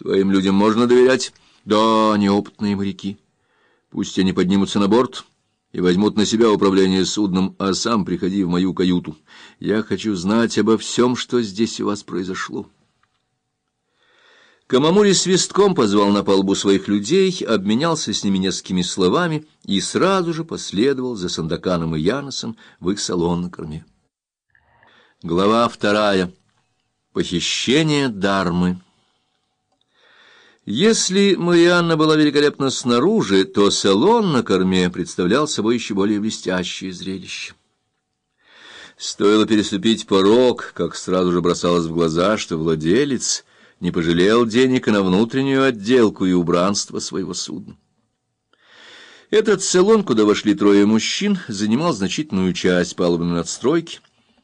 Твоим людям можно доверять? Да, неопытные моряки. Пусть они поднимутся на борт и возьмут на себя управление судном, а сам приходи в мою каюту. Я хочу знать обо всем, что здесь у вас произошло. Камамури свистком позвал на палубу своих людей, обменялся с ними несколькими словами и сразу же последовал за Сандаканом и Яносом в их салон на корме. Глава вторая. Похищение Дармы. Если Марианна была великолепна снаружи, то салон на корме представлял собой еще более блестящее зрелище. Стоило переступить порог, как сразу же бросалось в глаза, что владелец не пожалел денег на внутреннюю отделку и убранство своего судна. Этот салон, куда вошли трое мужчин, занимал значительную часть палубной надстройки,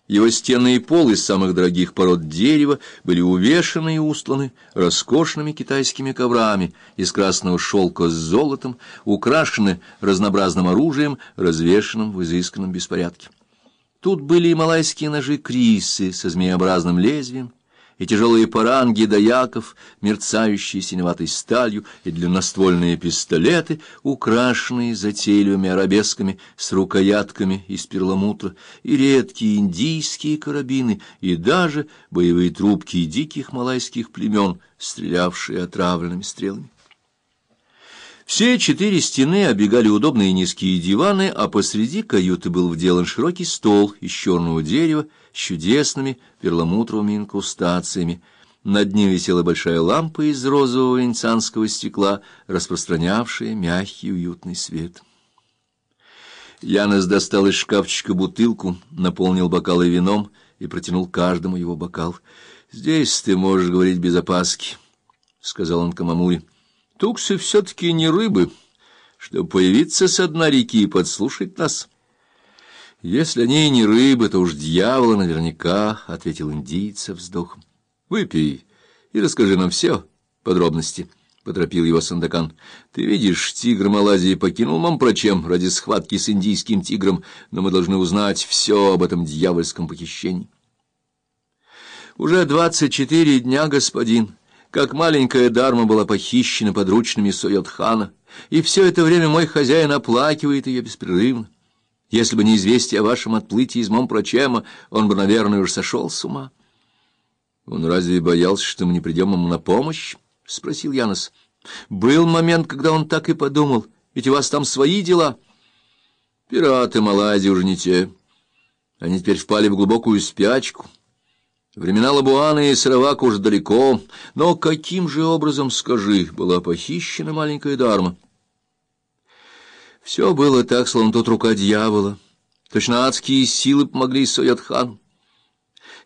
его стены и пол из самых дорогих пород дерева были увешаны и устланы роскошными китайскими коврами из красного шелка с золотом, украшены разнообразным оружием, развешенным в изысканном беспорядке. Тут были и малайские ножи крисы со змееобразным лезвием, и тяжелые паранги даяков, мерцающие синеватой сталью, и длинноствольные пистолеты, украшенные затейливыми арабесками с рукоятками из перламутра, и редкие индийские карабины, и даже боевые трубки диких малайских племен, стрелявшие отравленными стрелами. Все четыре стены обегали удобные низкие диваны, а посреди каюты был вделан широкий стол из черного дерева с чудесными перламутровыми инкрустациями. Над ним висела большая лампа из розового венецианского стекла, распространявшая мягкий уютный свет. Янос достал из шкафчика бутылку, наполнил бокалы вином и протянул каждому его бокал. — Здесь ты можешь говорить без опаски, — сказал он Камамуре. Туксы все-таки не рыбы, чтобы появиться с дна реки и подслушать нас. — Если они не рыбы, то уж дьявола наверняка, — ответил индийца вздохом. — Выпей и расскажи нам все подробности, — поторопил его Сандакан. — Ты видишь, тигр Малайзии покинул Мампрочем ради схватки с индийским тигром, но мы должны узнать все об этом дьявольском похищении. — Уже двадцать четыре дня, господин, — как маленькая Дарма была похищена подручными Сойотхана, и все это время мой хозяин оплакивает ее беспрерывно. Если бы не известие о вашем отплытии из Момпрочема, он бы, наверное, уже сошел с ума. — Он разве боялся, что мы не придем ему на помощь? — спросил Янос. — Был момент, когда он так и подумал, ведь у вас там свои дела. Пираты Малайзии уже не те. Они теперь впали в глубокую спячку. Времена Лабуана и Сыровака уже далеко, но каким же образом, скажи, была похищена маленькая Дарма? Все было так, словно тут рука дьявола. Точно адские силы помогли Соятхану.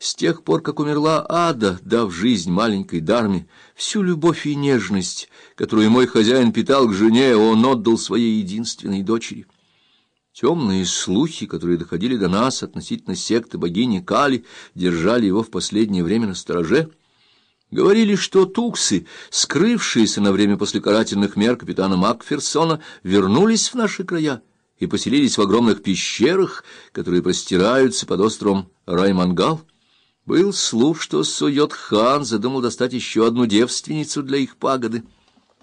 С тех пор, как умерла Ада, дав жизнь маленькой Дарме, всю любовь и нежность, которую мой хозяин питал к жене, он отдал своей единственной дочери — Темные слухи, которые доходили до нас относительно секты богини Кали, держали его в последнее время на стороже. Говорили, что туксы, скрывшиеся на время после карательных мер капитана Макферсона, вернулись в наши края и поселились в огромных пещерах, которые простираются под островом Раймангал. Был слух, что Суйот-хан задумал достать еще одну девственницу для их пагоды.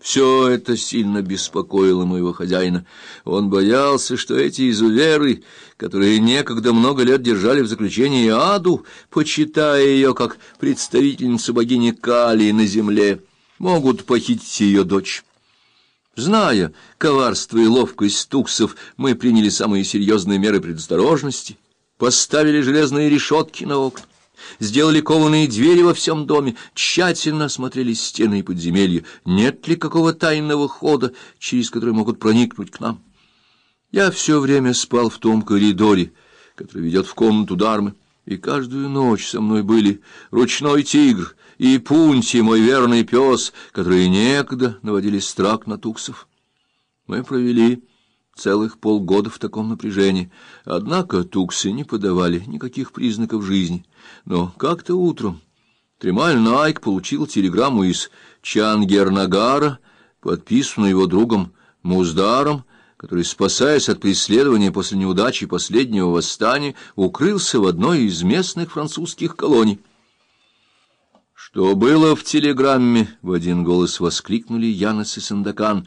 Все это сильно беспокоило моего хозяина. Он боялся, что эти изуверы, которые некогда много лет держали в заключении Аду, почитая ее как представительницу богини Кали на земле, могут похитить ее дочь. Зная коварство и ловкость туксов, мы приняли самые серьезные меры предосторожности, поставили железные решетки на окна сделали кованые двери во всем доме, тщательно осмотрели стены и подземелья, нет ли какого тайного хода, через который могут проникнуть к нам. Я все время спал в том коридоре, который ведет в комнату Дармы, и каждую ночь со мной были ручной тигр и Пунти, мой верный пес, которые некогда наводили страх на туксов. Мы провели целых полгода в таком напряжении. Однако туксы не подавали никаких признаков жизни. Но как-то утром Тремаль Найк получил телеграмму из Чангернагара, подписанную его другом Муздаром, который, спасаясь от преследования после неудачи последнего восстания, укрылся в одной из местных французских колоний. «Что было в телеграмме?» — в один голос воскликнули Янос и Сандакан.